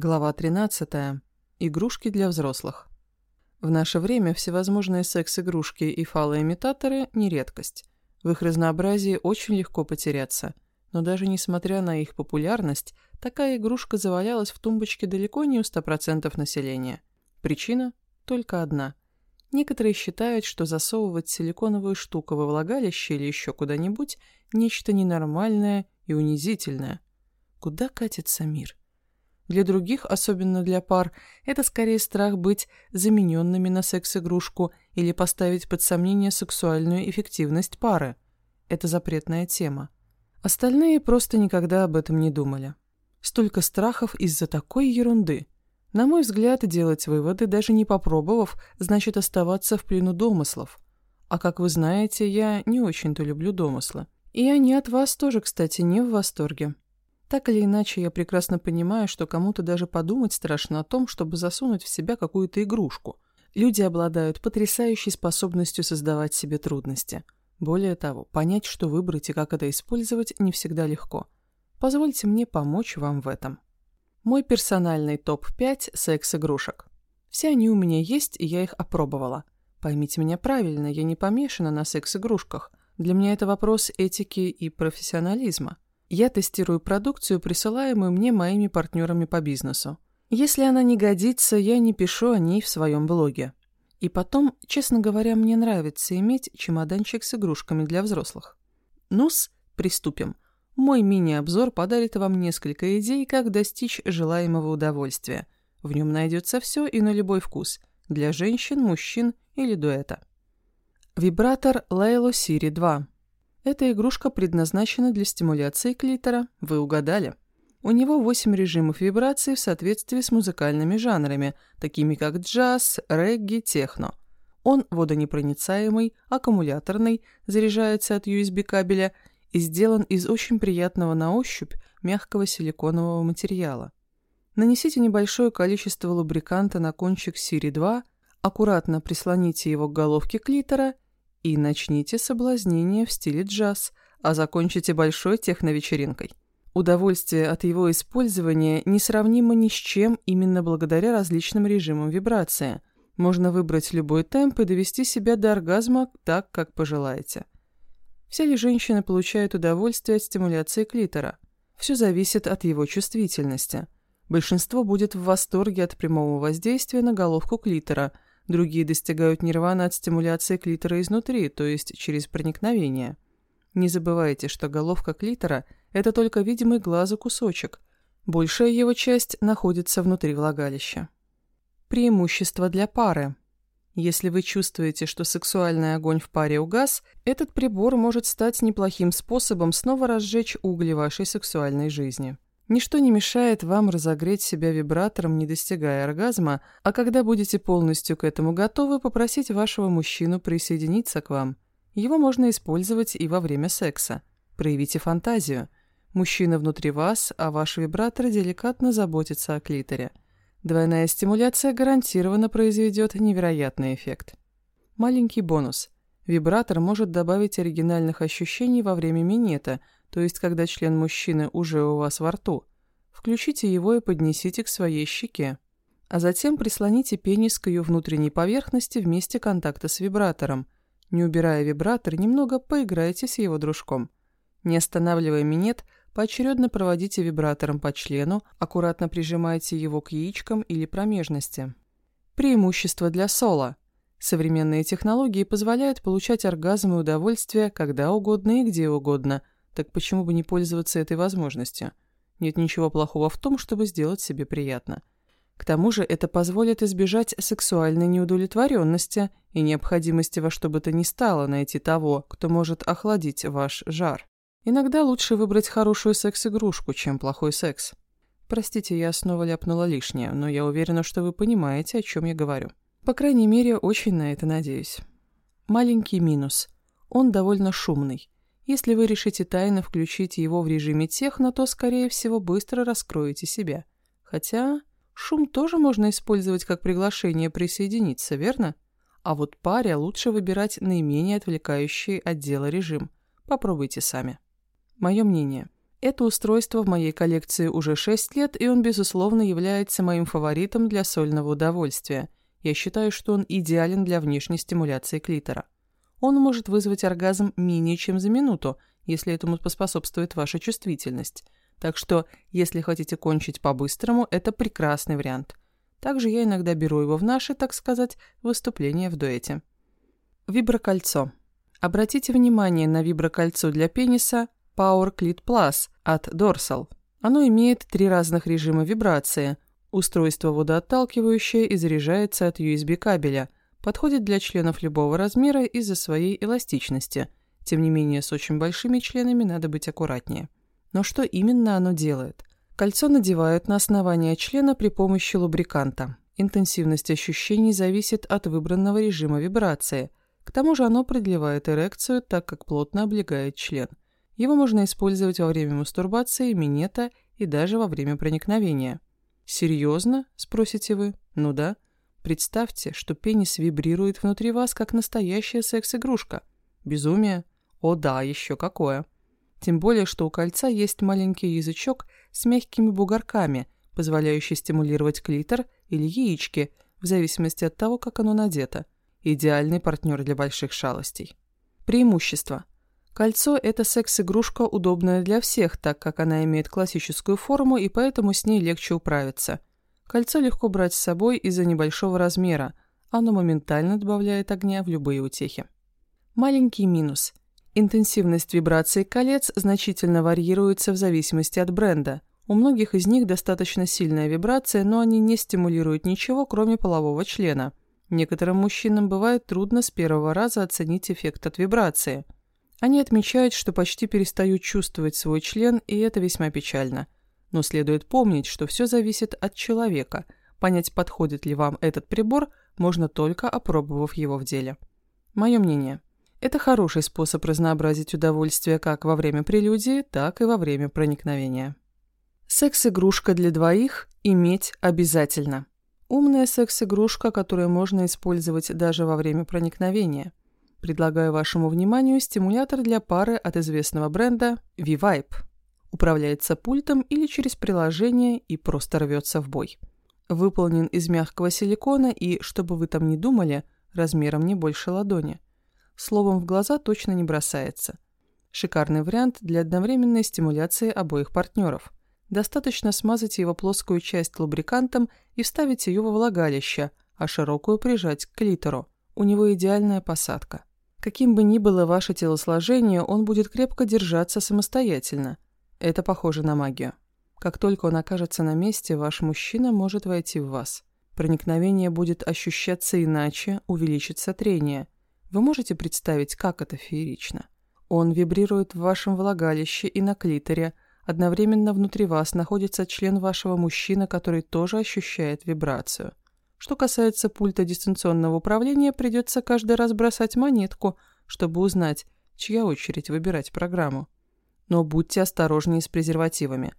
Глава 13. Игрушки для взрослых. В наше время всевозможные секс-игрушки и фалоимитаторы – не редкость. В их разнообразии очень легко потеряться. Но даже несмотря на их популярность, такая игрушка завалялась в тумбочке далеко не у 100% населения. Причина только одна. Некоторые считают, что засовывать силиконовую штуку во влагалище или еще куда-нибудь – нечто ненормальное и унизительное. Куда катится мир? Для других, особенно для пар, это скорее страх быть замененными на секс-игрушку или поставить под сомнение сексуальную эффективность пары. Это запретная тема. Остальные просто никогда об этом не думали. Столько страхов из-за такой ерунды. На мой взгляд, делать выводы, даже не попробовав, значит оставаться в плену домыслов. А как вы знаете, я не очень-то люблю домыслы. И они от вас тоже, кстати, не в восторге. Так или иначе, я прекрасно понимаю, что кому-то даже подумать страшно о том, чтобы засунуть в себя какую-то игрушку. Люди обладают потрясающей способностью создавать себе трудности. Более того, понять, что выбрать и как это использовать, не всегда легко. Позвольте мне помочь вам в этом. Мой персональный топ-5 секс-игрушек. Все они у меня есть, и я их опробовала. Поймите меня правильно, я не помешана на секс-игрушках. Для меня это вопрос этики и профессионализма. Я тестирую продукцию, присылаемую мне моими партнерами по бизнесу. Если она не годится, я не пишу о ней в своем блоге. И потом, честно говоря, мне нравится иметь чемоданчик с игрушками для взрослых. Ну-с, приступим. Мой мини-обзор подарит вам несколько идей, как достичь желаемого удовольствия. В нем найдется все и на любой вкус. Для женщин, мужчин или дуэта. Вибратор Laylo Siri 2. Эта игрушка предназначена для стимуляции клитора, вы угадали. У него 8 режимов вибрации в соответствии с музыкальными жанрами, такими как джаз, регги, техно. Он водонепроницаемый, аккумуляторный, заряжается от USB кабеля и сделан из очень приятного на ощупь мягкого силиконового материала. Нанесите небольшое количество лубриканта на кончик Siri 2, аккуратно прислоните его к головке клитора – и начните соблазнение в стиле джаз, а закончите большой техновечеринкой. Удовольствие от его использования несравнимо ни с чем именно благодаря различным режимам вибрации. Можно выбрать любой темп и довести себя до оргазма так, как пожелаете. Все ли женщины получают удовольствие от стимуляции клитора? Все зависит от его чувствительности. Большинство будет в восторге от прямого воздействия на головку клитора – Другие достигают нирваны от стимуляции клитора изнутри, то есть через проникновение. Не забывайте, что головка клитора – это только видимый глазу кусочек. Большая его часть находится внутри влагалища. Преимущество для пары. Если вы чувствуете, что сексуальный огонь в паре угас, этот прибор может стать неплохим способом снова разжечь угли вашей сексуальной жизни. Ничто не мешает вам разогреть себя вибратором, не достигая оргазма, а когда будете полностью к этому готовы, попросить вашего мужчину присоединиться к вам. Его можно использовать и во время секса. Проявите фантазию. Мужчина внутри вас, а ваш вибратор деликатно заботится о клиторе. Двойная стимуляция гарантированно произведет невероятный эффект. Маленький бонус. Вибратор может добавить оригинальных ощущений во время минета – то есть когда член мужчины уже у вас во рту, включите его и поднесите к своей щеке. А затем прислоните пенис к ее внутренней поверхности в месте контакта с вибратором. Не убирая вибратор, немного поиграйте с его дружком. Не останавливая минет, поочередно проводите вибратором по члену, аккуратно прижимайте его к яичкам или промежности. Преимущество для соло. Современные технологии позволяют получать оргазм и удовольствие когда угодно и где угодно – так почему бы не пользоваться этой возможностью? Нет ничего плохого в том, чтобы сделать себе приятно. К тому же это позволит избежать сексуальной неудовлетворенности и необходимости во что бы то ни стало найти того, кто может охладить ваш жар. Иногда лучше выбрать хорошую секс-игрушку, чем плохой секс. Простите, я снова ляпнула лишнее, но я уверена, что вы понимаете, о чем я говорю. По крайней мере, очень на это надеюсь. Маленький минус. Он довольно шумный. Если вы решите тайно включить его в режиме техно, то, скорее всего, быстро раскроете себя. Хотя шум тоже можно использовать как приглашение присоединиться, верно? А вот паре лучше выбирать наименее отвлекающий от дела режим. Попробуйте сами. Мое мнение. Это устройство в моей коллекции уже 6 лет, и он, безусловно, является моим фаворитом для сольного удовольствия. Я считаю, что он идеален для внешней стимуляции клитора. Он может вызвать оргазм менее чем за минуту, если этому поспособствует ваша чувствительность. Так что, если хотите кончить по-быстрому, это прекрасный вариант. Также я иногда беру его в наши, так сказать, выступления в дуэте. Виброкольцо. Обратите внимание на виброкольцо для пениса Power Clit Plus от Dorsal. Оно имеет три разных режима вибрации. Устройство водоотталкивающее и заряжается от USB кабеля. Подходит для членов любого размера из-за своей эластичности. Тем не менее, с очень большими членами надо быть аккуратнее. Но что именно оно делает? Кольцо надевают на основание члена при помощи лубриканта. Интенсивность ощущений зависит от выбранного режима вибрации. К тому же оно продлевает эрекцию, так как плотно облегает член. Его можно использовать во время мастурбации, минета и даже во время проникновения. «Серьезно?» – спросите вы. «Ну да». Представьте, что пенис вибрирует внутри вас, как настоящая секс-игрушка. Безумие? О да, еще какое. Тем более, что у кольца есть маленький язычок с мягкими бугорками, позволяющий стимулировать клитор или яички, в зависимости от того, как оно надето. Идеальный партнер для больших шалостей. Преимущества. Кольцо – это секс-игрушка, удобная для всех, так как она имеет классическую форму и поэтому с ней легче управиться. Кольцо легко брать с собой из-за небольшого размера, оно моментально добавляет огня в любые утехи. Маленький минус – Интенсивность вибраций колец значительно варьируется в зависимости от бренда. У многих из них достаточно сильная вибрация, но они не стимулируют ничего, кроме полового члена. Некоторым мужчинам бывает трудно с первого раза оценить эффект от вибрации. Они отмечают, что почти перестают чувствовать свой член, и это весьма печально. Но следует помнить, что все зависит от человека. Понять, подходит ли вам этот прибор, можно только опробовав его в деле. Мое мнение – это хороший способ разнообразить удовольствие как во время прелюдии, так и во время проникновения. Секс-игрушка для двоих иметь обязательно. Умная секс-игрушка, которую можно использовать даже во время проникновения. Предлагаю вашему вниманию стимулятор для пары от известного бренда V-Vibe. Управляется пультом или через приложение и просто рвется в бой. Выполнен из мягкого силикона и, чтобы вы там не думали, размером не больше ладони – словом в глаза точно не бросается. Шикарный вариант для одновременной стимуляции обоих партнеров. Достаточно смазать его плоскую часть лубрикантом и вставить ее во влагалище, а широкую прижать к клитору. У него идеальная посадка. Каким бы ни было ваше телосложение, он будет крепко держаться самостоятельно. Это похоже на магию. Как только он окажется на месте, ваш мужчина может войти в вас. Проникновение будет ощущаться иначе, увеличится трение – вы можете представить, как это феерично? Он вибрирует в вашем влагалище и на клиторе. Одновременно внутри вас находится член вашего мужчины, который тоже ощущает вибрацию. Что касается пульта дистанционного управления, придется каждый раз бросать монетку, чтобы узнать, чья очередь выбирать программу. Но будьте осторожнее с презервативами.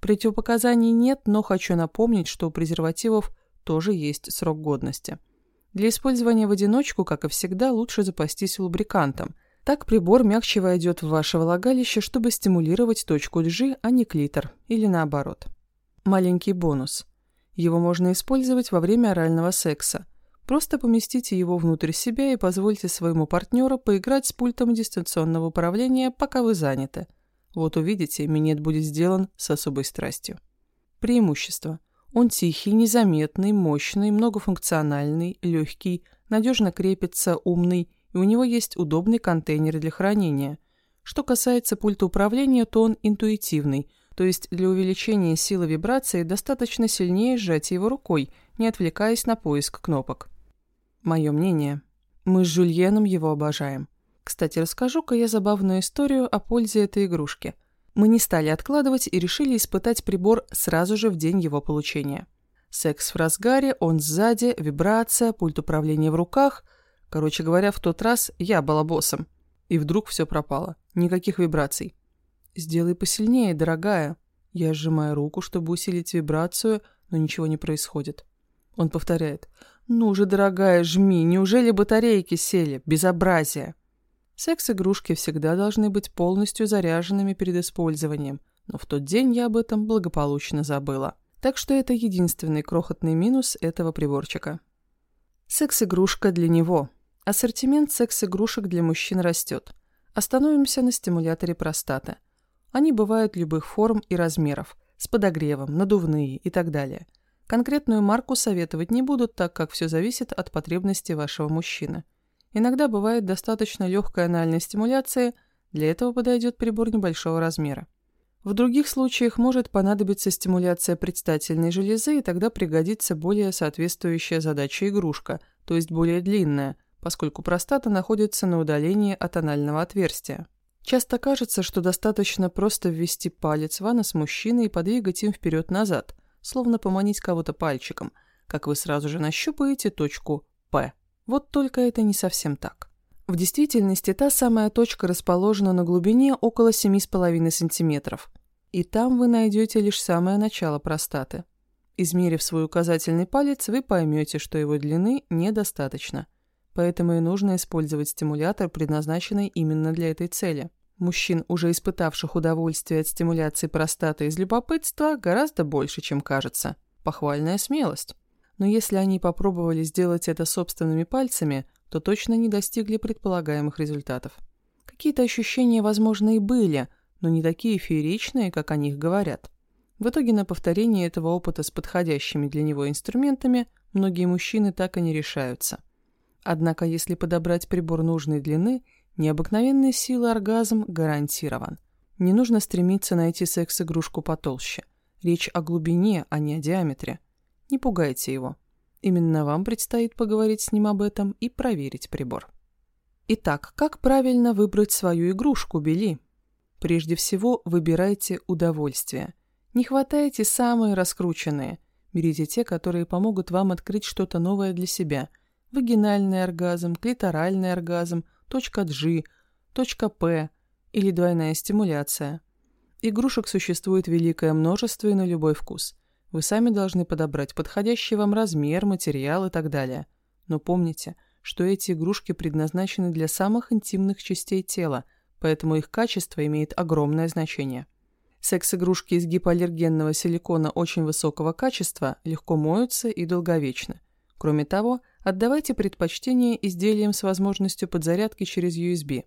Противопоказаний нет, но хочу напомнить, что у презервативов тоже есть срок годности. Для использования в одиночку, как и всегда, лучше запастись лубрикантом. Так прибор мягче войдет в ваше влагалище, чтобы стимулировать точку лжи, а не клитор, или наоборот. Маленький бонус. Его можно использовать во время орального секса. Просто поместите его внутрь себя и позвольте своему партнеру поиграть с пультом дистанционного управления, пока вы заняты. Вот увидите, минет будет сделан с особой страстью. Преимущество – он тихий, незаметный, мощный, многофункциональный, легкий, надежно крепится, умный, и у него есть удобный контейнер для хранения. Что касается пульта управления, то он интуитивный, то есть для увеличения силы вибрации достаточно сильнее сжать его рукой, не отвлекаясь на поиск кнопок. Мое мнение. Мы с Жульеном его обожаем. Кстати, расскажу-ка я забавную историю о пользе этой игрушки – мы не стали откладывать и решили испытать прибор сразу же в день его получения. Секс в разгаре, он сзади, вибрация, пульт управления в руках. Короче говоря, в тот раз я была боссом. И вдруг все пропало. Никаких вибраций. «Сделай посильнее, дорогая». Я сжимаю руку, чтобы усилить вибрацию, но ничего не происходит. Он повторяет. «Ну же, дорогая, жми, неужели батарейки сели? Безобразие!» Секс-игрушки всегда должны быть полностью заряженными перед использованием. но в тот день я об этом благополучно забыла. Так что это единственный крохотный минус этого приборчика. Секс-игрушка для него. Ассортимент секс-игрушек для мужчин растет. Остановимся на стимуляторе простаты. Они бывают любых форм и размеров, с подогревом, надувные и так далее. Конкретную марку советовать не будут, так как все зависит от потребностей вашего мужчины. Иногда бывает достаточно легкая анальная стимуляция, для этого подойдет прибор небольшого размера. В других случаях может понадобиться стимуляция предстательной железы, и тогда пригодится более соответствующая задача игрушка, то есть более длинная, поскольку простата находится на удалении от анального отверстия. Часто кажется, что достаточно просто ввести палец в анус мужчины и подвигать им вперед-назад, словно поманить кого-то пальчиком, как вы сразу же нащупаете точку «П». Вот только это не совсем так. В действительности та самая точка расположена на глубине около 7,5 см. И там вы найдете лишь самое начало простаты. Измерив свой указательный палец, вы поймете, что его длины недостаточно. Поэтому и нужно использовать стимулятор, предназначенный именно для этой цели. Мужчин, уже испытавших удовольствие от стимуляции простаты из любопытства, гораздо больше, чем кажется. Похвальная смелость. Но если они попробовали сделать это собственными пальцами, то точно не достигли предполагаемых результатов. Какие-то ощущения, возможно, и были, но не такие фееричные, как о них говорят. В итоге на повторение этого опыта с подходящими для него инструментами многие мужчины так и не решаются. Однако, если подобрать прибор нужной длины, необыкновенной силы оргазм гарантирован. Не нужно стремиться найти секс-игрушку потолще. Речь о глубине, а не о диаметре. Не пугайте его. Именно вам предстоит поговорить с ним об этом и проверить прибор. Итак, как правильно выбрать свою игрушку, Бели? Прежде всего, выбирайте удовольствие. Не хватайте самые раскрученные. Берите те, которые помогут вам открыть что-то новое для себя. Вагинальный оргазм, клиторальный оргазм, точка G, точка P или двойная стимуляция. Игрушек существует великое множество и на любой вкус. Вы сами должны подобрать подходящий вам размер, материал и так далее. Но помните, что эти игрушки предназначены для самых интимных частей тела, поэтому их качество имеет огромное значение. Секс-игрушки из гипоаллергенного силикона очень высокого качества легко моются и долговечны. Кроме того, отдавайте предпочтение изделиям с возможностью подзарядки через USB.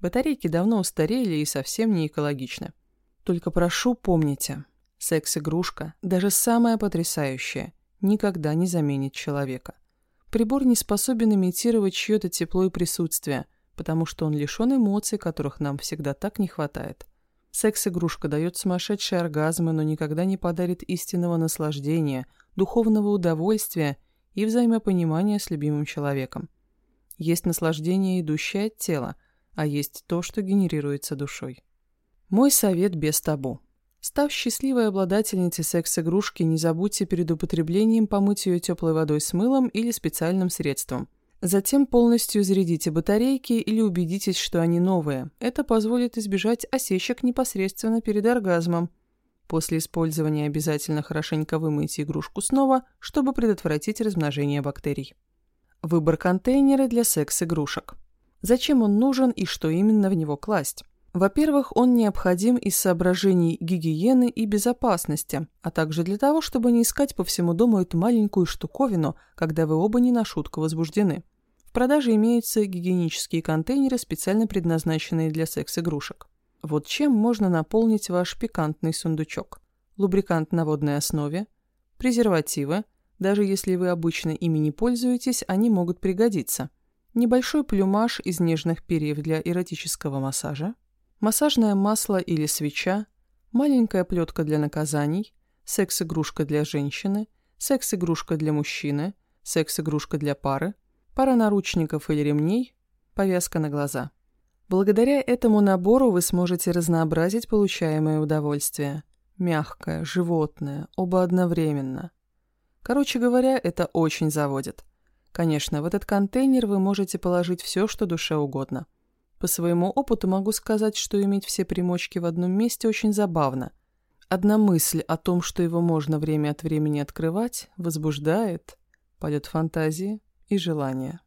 Батарейки давно устарели и совсем не экологичны. Только прошу, помните, Секс-игрушка, даже самая потрясающая, никогда не заменит человека. Прибор не способен имитировать чье-то тепло и присутствие, потому что он лишен эмоций, которых нам всегда так не хватает. Секс-игрушка дает сумасшедшие оргазмы, но никогда не подарит истинного наслаждения, духовного удовольствия и взаимопонимания с любимым человеком. Есть наслаждение, идущее от тела, а есть то, что генерируется душой. Мой совет без табу. Став счастливой обладательницей секс-игрушки, не забудьте перед употреблением помыть ее теплой водой с мылом или специальным средством. Затем полностью зарядите батарейки или убедитесь, что они новые. Это позволит избежать осечек непосредственно перед оргазмом. После использования обязательно хорошенько вымойте игрушку снова, чтобы предотвратить размножение бактерий. Выбор контейнера для секс-игрушек. Зачем он нужен и что именно в него класть? Во-первых, он необходим из соображений гигиены и безопасности, а также для того, чтобы не искать по всему дому эту маленькую штуковину, когда вы оба не на шутку возбуждены. В продаже имеются гигиенические контейнеры, специально предназначенные для секс-игрушек. Вот чем можно наполнить ваш пикантный сундучок. Лубрикант на водной основе, презервативы, даже если вы обычно ими не пользуетесь, они могут пригодиться. Небольшой плюмаж из нежных перьев для эротического массажа, массажное масло или свеча, маленькая плетка для наказаний, секс-игрушка для женщины, секс-игрушка для мужчины, секс-игрушка для пары, пара наручников или ремней, повязка на глаза. Благодаря этому набору вы сможете разнообразить получаемое удовольствие. Мягкое, животное, оба одновременно. Короче говоря, это очень заводит. Конечно, в этот контейнер вы можете положить все, что душе угодно. По своему опыту могу сказать, что иметь все примочки в одном месте очень забавно. Одна мысль о том, что его можно время от времени открывать, возбуждает полет фантазии и желания.